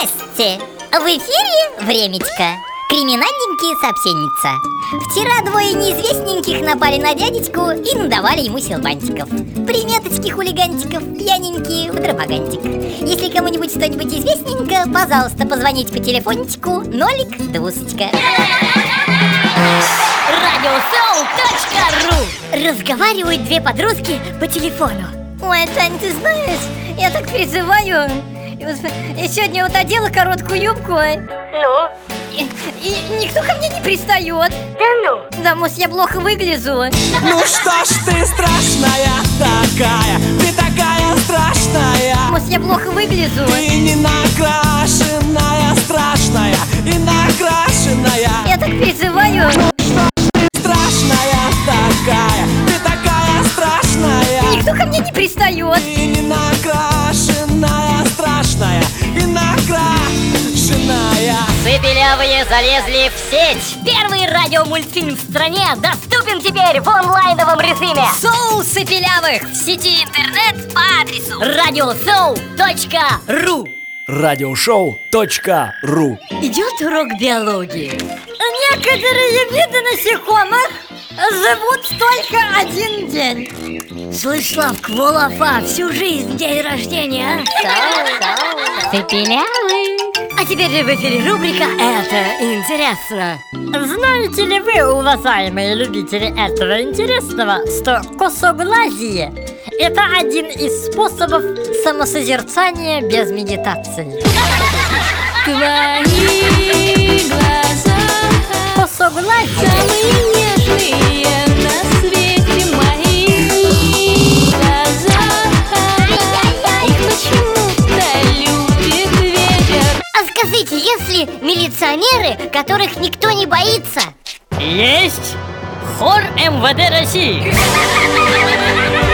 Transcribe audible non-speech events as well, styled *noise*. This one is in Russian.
В эфире Времечко Криминальненькие сообщенница. Вчера двое неизвестненьких напали на дядечку и надавали ему силбантиков. Приметочки хулигантиков, пьяненькие в драмагантик Если кому-нибудь что-нибудь известненько, пожалуйста, позвоните по телефончику нолик двусочка Радиосоу.ру Разговаривают две подростки по телефону. Ой, Тань, ты знаешь, я так переживаю Я сегодня вот одела короткую юбку а, Ну, и, и никто ко мне не пристает. Да ну? Да, может, я плохо выгляжу. Ну что ж ты страшная такая, ты такая страшная. Может, я плохо выгляжу. Ты не накрашенная, страшная. И накрашенная. Я так переживаю. Страшная такая, ты такая страшная. Никто ко мне не пристает. Ты не накрашенная, страшная и накрашенная Цепелявые залезли в сеть. Первый радиомультфильм в стране доступен теперь в онлайновом режиме. Соусы пилявых в сети интернет по адресу. Радиосоу.ру Радиошоу.ру Идет урок биологии. Некоторые виды насекомых живут только один день. Слышь, Славка, Волофа, всю жизнь день рождения Цепелявы А теперь в эфире рубрика «Это интересно» Знаете ли вы, уважаемые любители этого интересного, что косоглазие – это один из способов самосозерцания без медитации? Твои глаза Косоглазие скажите, если милиционеры, которых никто не боится есть хор МВД России. *laughs*